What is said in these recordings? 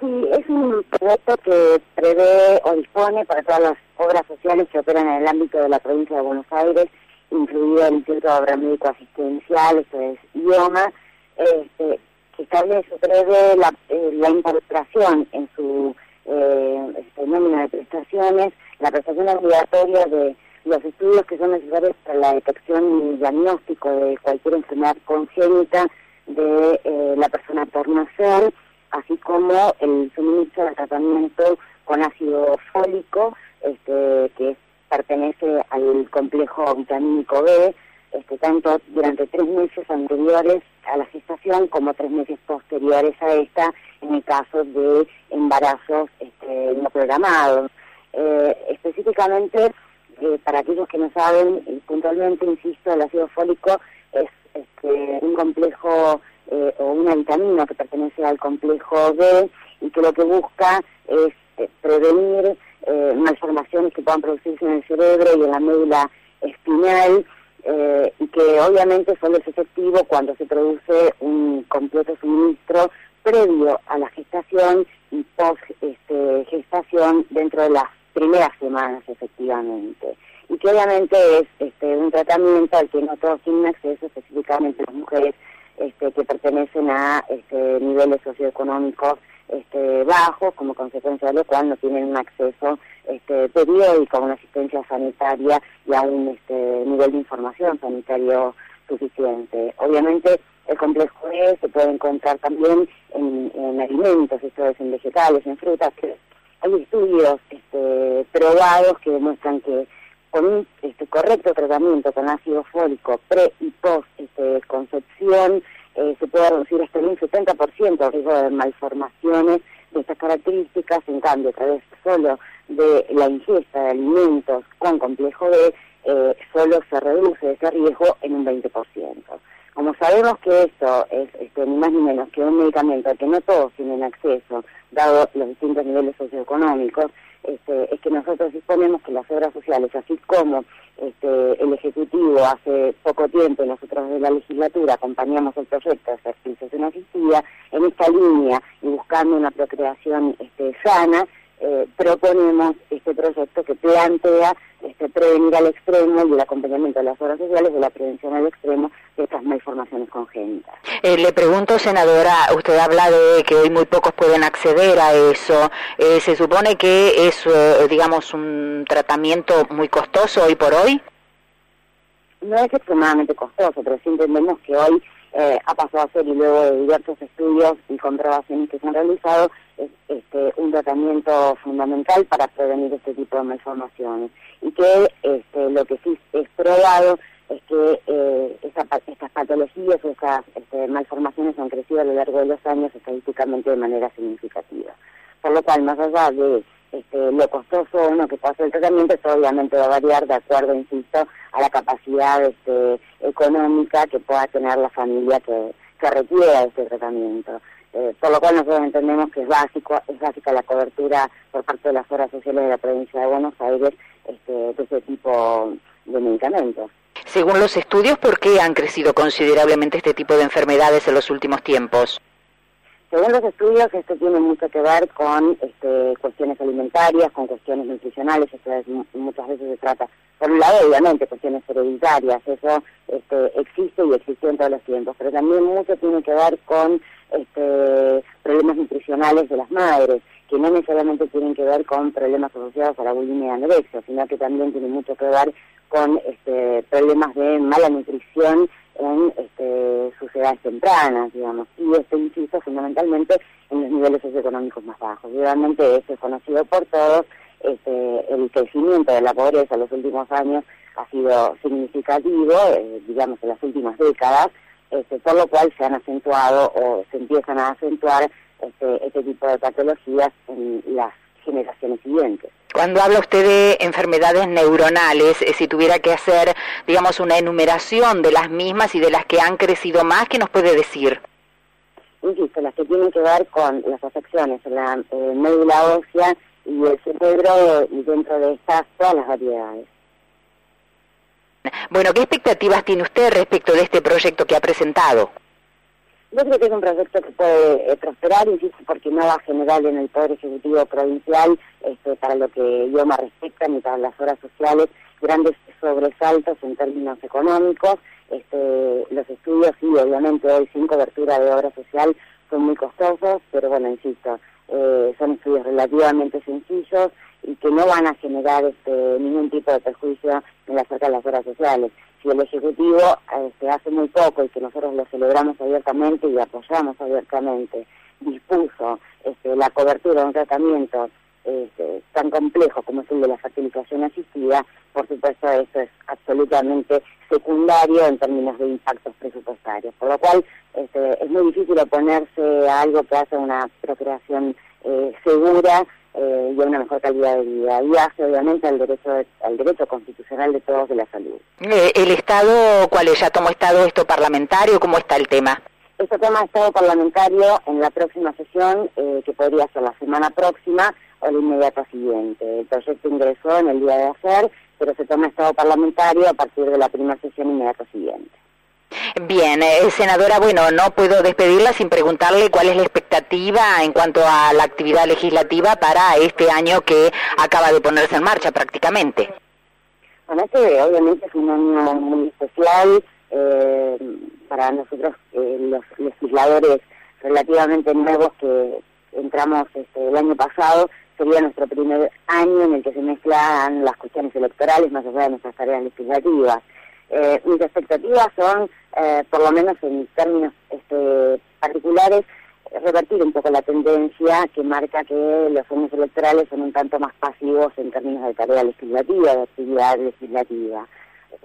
Sí, es un proyecto que prevé o dispone para todas las obras sociales que operan en el ámbito de la provincia de Buenos Aires, incluido el Instituto de Obra Médico Asistencial, esto es IOMA, este, que establece, prevé la, eh, la incorporación en su eh, este, de prestaciones, la prestación obligatoria de los estudios que son necesarios para la detección y diagnóstico de cualquier enfermedad congénita de eh, la persona por nacer, así como el suministro de tratamiento con ácido fólico, este, que pertenece al complejo vitamínico B, este, tanto durante tres meses anteriores a la gestación como tres meses posteriores a esta, en el caso de embarazos este, no programados. Eh, específicamente, eh, para aquellos que no saben, puntualmente, insisto, el ácido fólico es este, un complejo eh, o una vitamina que pertenece al complejo B y que lo que busca es eh, prevenir eh, malformaciones que puedan producirse en el cerebro y en la médula espinal y que obviamente solo es efectivo cuando se produce un completo suministro previo a la gestación y post este, gestación dentro de las primeras semanas efectivamente. Y que obviamente es este, un tratamiento al que no todos tienen acceso, específicamente las mujeres este, que pertenecen a este, niveles socioeconómicos este, bajos, como consecuencia de lo cual no tienen un acceso este, periódico a una asistencia sanitaria y a un este, nivel de información sanitario suficiente. Obviamente el complejo E se puede encontrar también en, alimentos, esto es en vegetales, en frutas, hay estudios este, probados que demuestran que con un este, correcto tratamiento con ácido fólico pre y post este, concepción eh, se puede reducir hasta un 70% el riesgo de malformaciones de estas características, en cambio a través solo de la ingesta de alimentos con complejo B, eh, solo se reduce ese riesgo en un 20%. Como sabemos que esto es este, ni más ni menos que un medicamento al que no todos tienen acceso, dado los distintos niveles socioeconómicos, este, es que nosotros disponemos que las obras sociales, así como este, el Ejecutivo hace poco tiempo, nosotros de la legislatura acompañamos el proyecto de fertilización asistida, en esta línea y buscando una procreación sana, eh, proponemos este proyecto que plantea este, prevenir al extremo y el acompañamiento de las obras sociales de la prevención al extremo de estas malformaciones congénitas. Eh, le pregunto, senadora, usted habla de que hoy muy pocos pueden acceder a eso. Eh, ¿Se supone que es, digamos, un tratamiento muy costoso hoy por hoy? No es extremadamente costoso, pero sí entendemos que hoy eh, ha pasado a ser, y luego de diversos estudios y comprobaciones que se han realizado, es este, un tratamiento fundamental para prevenir este tipo de malformaciones. Y que este, lo que sí es probado es que eh, estas patologías o estas este, malformaciones han crecido a lo largo de los años estadísticamente de manera significativa. Por lo cual, más allá de este, lo costoso o no que pasa el tratamiento, esto obviamente va a variar de acuerdo, insisto, a la capacidad este, económica que pueda tener la familia que, que requiera este tratamiento. Eh, por lo cual nosotros entendemos que es básico, es básica la cobertura por parte de las horas sociales de la provincia de Buenos Aires este, de este tipo de medicamentos. Según los estudios, ¿por qué han crecido considerablemente este tipo de enfermedades en los últimos tiempos? Según los estudios, esto tiene mucho que ver con este, cuestiones alimentarias, con cuestiones nutricionales, esto muchas veces se trata, por un lado, obviamente, cuestiones hereditarias, eso este, existe y existió en todos los tiempos, pero también mucho tiene que ver con este, problemas nutricionales de las madres, que no necesariamente tienen que ver con problemas asociados a la bulimia y anorexia, sino que también tienen mucho que ver con este, problemas de mala nutrición en este, sus edades tempranas, digamos, y esto insisto fundamentalmente en los niveles socioeconómicos más bajos. Realmente eso es conocido por todos, este, el crecimiento de la pobreza en los últimos años ha sido significativo, eh, digamos, en las últimas décadas, este, por lo cual se han acentuado o se empiezan a acentuar este, este tipo de patologías en las generaciones siguientes. Cuando habla usted de enfermedades neuronales, eh, si tuviera que hacer, digamos, una enumeración de las mismas y de las que han crecido más, ¿qué nos puede decir? Insisto, las que tienen que ver con las afecciones en la eh, médula ósea y el cerebro y dentro de estas todas las variedades. Bueno, ¿qué expectativas tiene usted respecto de este proyecto que ha presentado? Yo creo que es un proyecto que puede eh, prosperar, insisto, porque no va a generar en el Poder Ejecutivo Provincial, este, para lo que me respecta, ni para las horas sociales, grandes sobresaltos en términos económicos. Este, los estudios, sí, obviamente hoy sin cobertura de obra social son muy costosos, pero bueno, insisto, eh, son estudios relativamente sencillos y que no van a generar este, ningún tipo de perjuicio en la cerca de las horas sociales si el Ejecutivo este, hace muy poco y que nosotros lo celebramos abiertamente y apoyamos abiertamente, dispuso este, la cobertura de un tratamiento este, tan complejo como es el de la fertilización asistida, por supuesto eso es absolutamente secundario en términos de impactos presupuestarios, por lo cual este, es muy difícil oponerse a algo que hace una procreación eh, segura eh, y a una mejor calidad de vida y hace obviamente al derecho al derecho constitucional de todos de la salud. Eh, ¿El Estado cuál es? ¿Ya tomó Estado esto parlamentario? ¿Cómo está el tema? Este tema Estado parlamentario en la próxima sesión, eh, que podría ser la semana próxima o la inmediata siguiente. El proyecto ingresó en el día de ayer, pero se toma Estado parlamentario a partir de la primera sesión inmediata siguiente. Bien, eh, senadora, bueno, no puedo despedirla sin preguntarle cuál es la expectativa en cuanto a la actividad legislativa para este año que acaba de ponerse en marcha prácticamente. Bueno, este obviamente es un año muy especial eh, para nosotros, eh, los legisladores relativamente nuevos que entramos este, el año pasado. Sería nuestro primer año en el que se mezclan las cuestiones electorales más allá de nuestras tareas legislativas. Eh, mis expectativas son, eh, por lo menos en términos este, particulares, revertir un poco la tendencia que marca que los años electorales son un tanto más pasivos en términos de tarea legislativa, de actividad legislativa.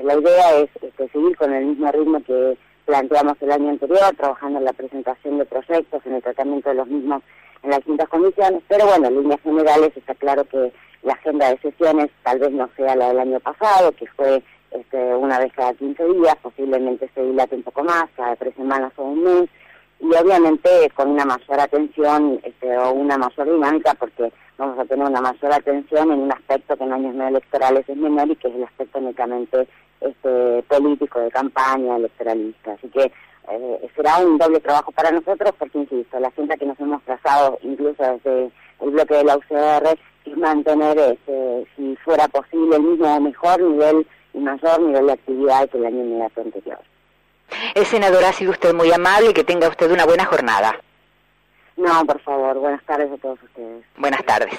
La idea es este, seguir con el mismo ritmo que planteamos el año anterior, trabajando en la presentación de proyectos, en el tratamiento de los mismos en las distintas comisiones, pero bueno, en líneas generales está claro que la agenda de sesiones tal vez no sea la del año pasado, que fue este, una vez cada 15 días, posiblemente se dilate un poco más, cada tres semanas o un mes, y obviamente con una mayor atención este, o una mayor dinámica, porque vamos a tener una mayor atención en un aspecto que en años no electorales es menor y que es el aspecto únicamente este, político, de campaña, electoralista. Así que eh, será un doble trabajo para nosotros, porque insisto, la agenda que nos hemos trazado, incluso desde el bloque de la UCR, es mantener, este, si fuera posible, el mismo o mejor nivel y mayor nivel de actividad que el año inmediato anterior. El senador, ha sido usted muy amable y que tenga usted una buena jornada. No, por favor, buenas tardes a todos ustedes. Buenas tardes.